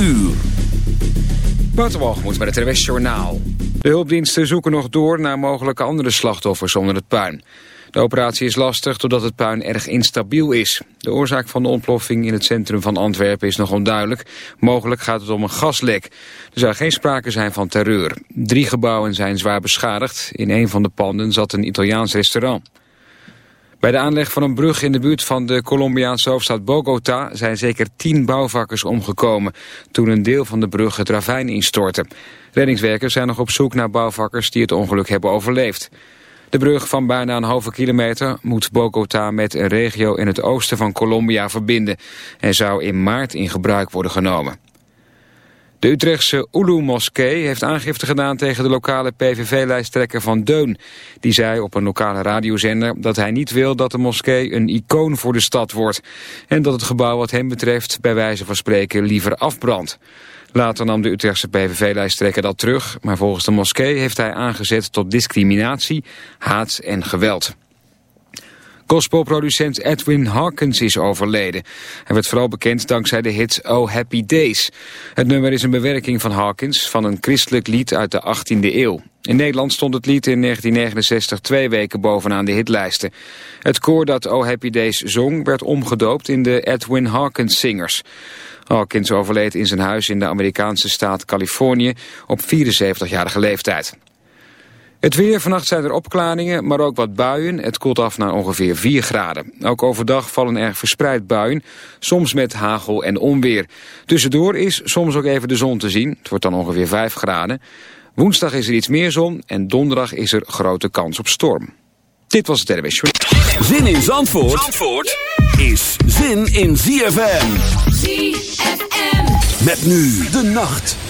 uur. moet met het RWS Journaal. De hulpdiensten zoeken nog door naar mogelijke andere slachtoffers onder het puin. De operatie is lastig doordat het puin erg instabiel is. De oorzaak van de ontploffing in het centrum van Antwerpen is nog onduidelijk. Mogelijk gaat het om een gaslek. Er zou geen sprake zijn van terreur. Drie gebouwen zijn zwaar beschadigd. In een van de panden zat een Italiaans restaurant. Bij de aanleg van een brug in de buurt van de Colombiaanse hoofdstad Bogota zijn zeker tien bouwvakkers omgekomen toen een deel van de brug het ravijn instortte. Reddingswerkers zijn nog op zoek naar bouwvakkers die het ongeluk hebben overleefd. De brug van bijna een halve kilometer moet Bogota met een regio in het oosten van Colombia verbinden en zou in maart in gebruik worden genomen. De Utrechtse Ulu-moskee heeft aangifte gedaan tegen de lokale PVV-lijsttrekker Van Deun. Die zei op een lokale radiozender dat hij niet wil dat de moskee een icoon voor de stad wordt. En dat het gebouw wat hem betreft bij wijze van spreken liever afbrandt. Later nam de Utrechtse PVV-lijsttrekker dat terug, maar volgens de moskee heeft hij aangezet tot discriminatie, haat en geweld. Gospelproducent Edwin Hawkins is overleden. Hij werd vooral bekend dankzij de hit Oh Happy Days. Het nummer is een bewerking van Hawkins van een christelijk lied uit de 18e eeuw. In Nederland stond het lied in 1969 twee weken bovenaan de hitlijsten. Het koor dat Oh Happy Days zong werd omgedoopt in de Edwin Hawkins Singers. Hawkins overleed in zijn huis in de Amerikaanse staat Californië op 74-jarige leeftijd. Het weer, vannacht zijn er opklaringen, maar ook wat buien. Het koelt af naar ongeveer 4 graden. Ook overdag vallen er verspreid buien, soms met hagel en onweer. Tussendoor is soms ook even de zon te zien. Het wordt dan ongeveer 5 graden. Woensdag is er iets meer zon en donderdag is er grote kans op storm. Dit was het RWS Zin in Zandvoort, Zandvoort is zin in ZFM. ZFM. Met nu de nacht.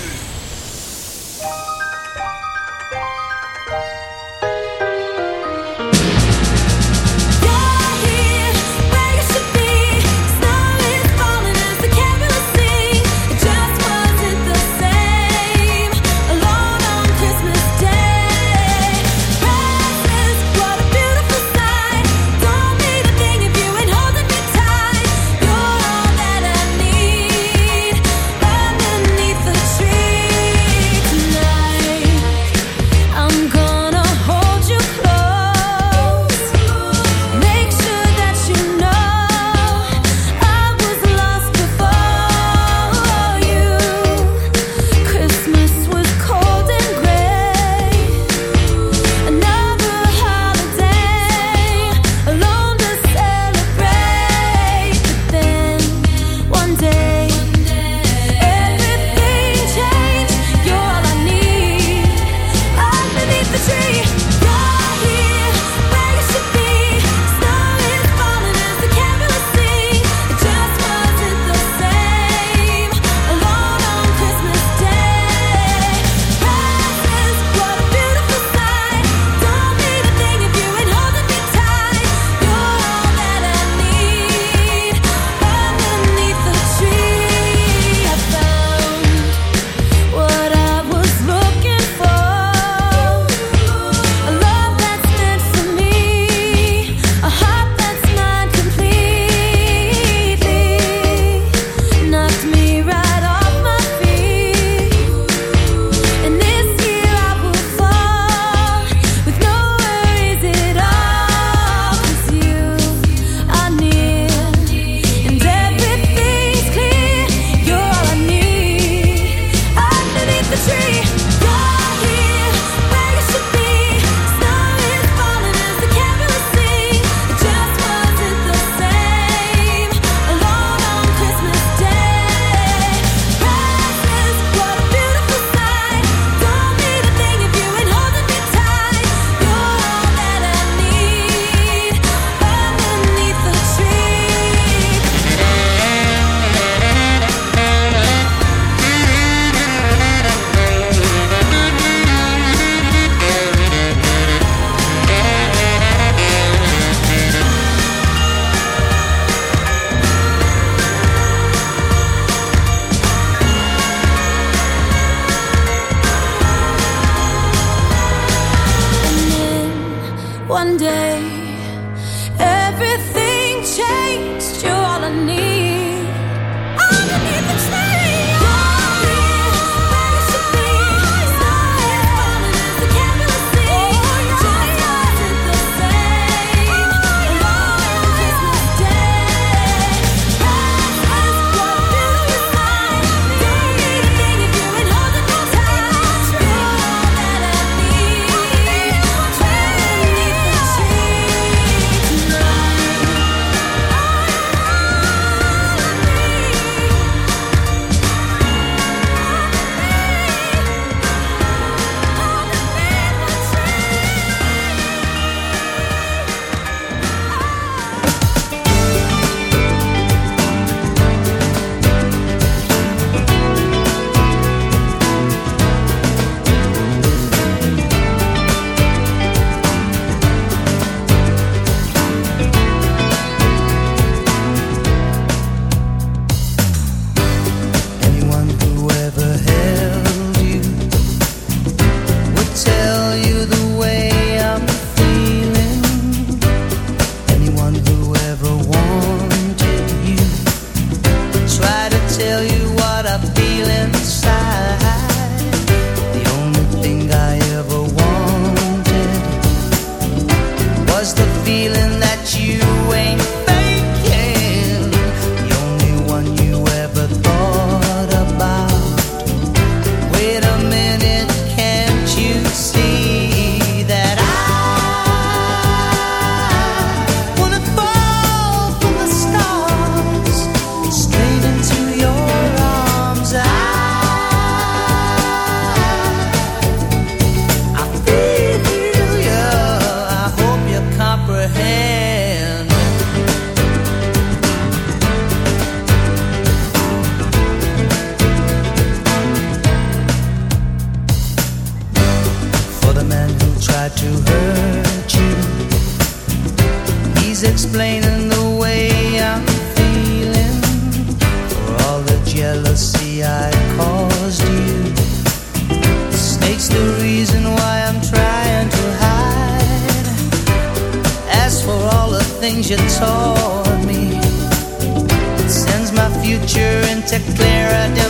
paradise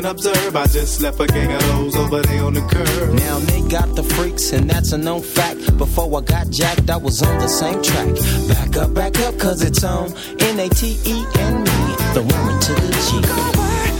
Sit and observe. I just left a gang of those over there on the curb. Now they got the freaks, and that's a known fact. Before I got jacked, I was on the same track. Back up, back up, cause it's on N-A-T-E and me, the Warren to the G.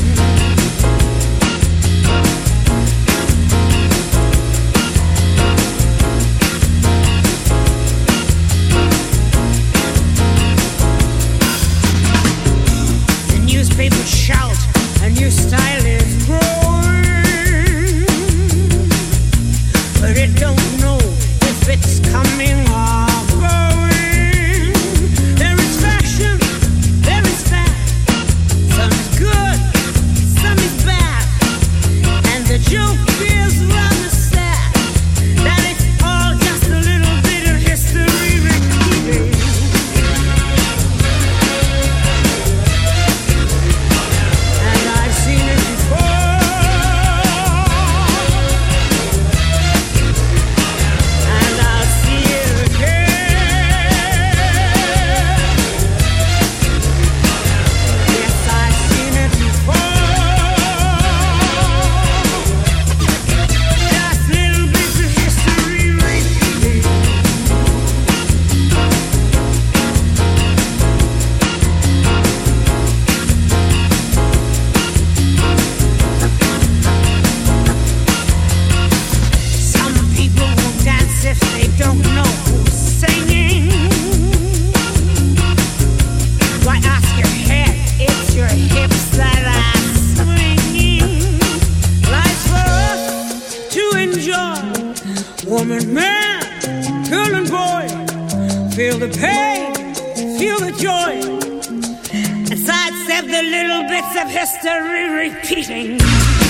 History repeating.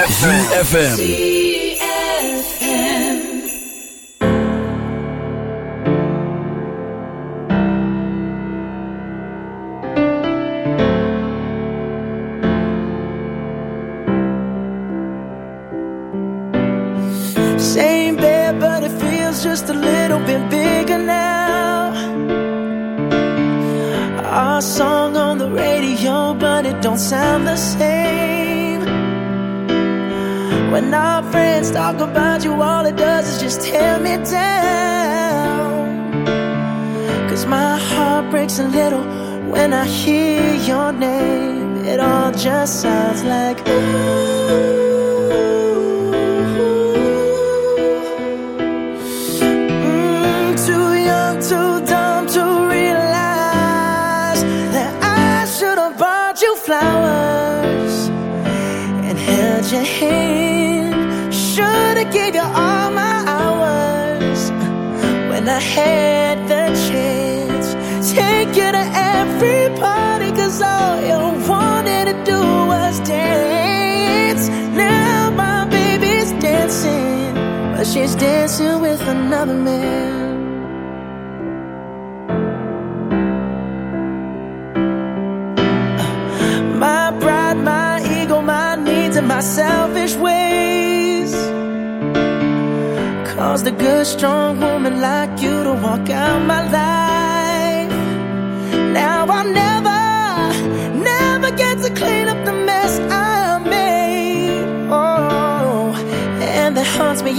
ZFM. She's dancing with another man. My pride, my ego, my needs, and my selfish ways caused a good, strong woman like you to walk out my life.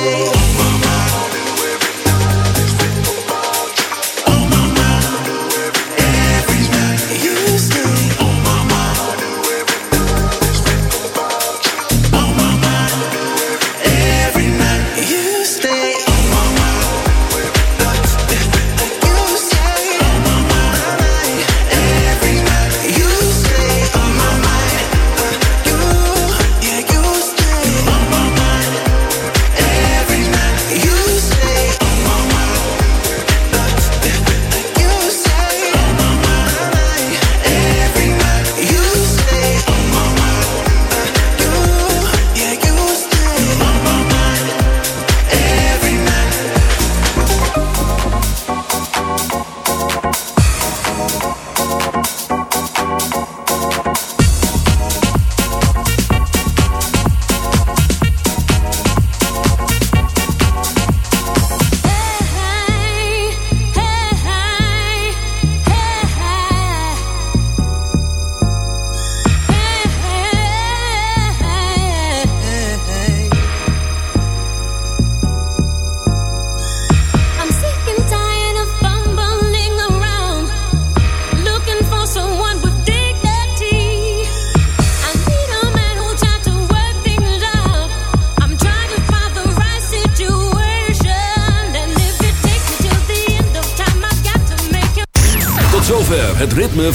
Oh.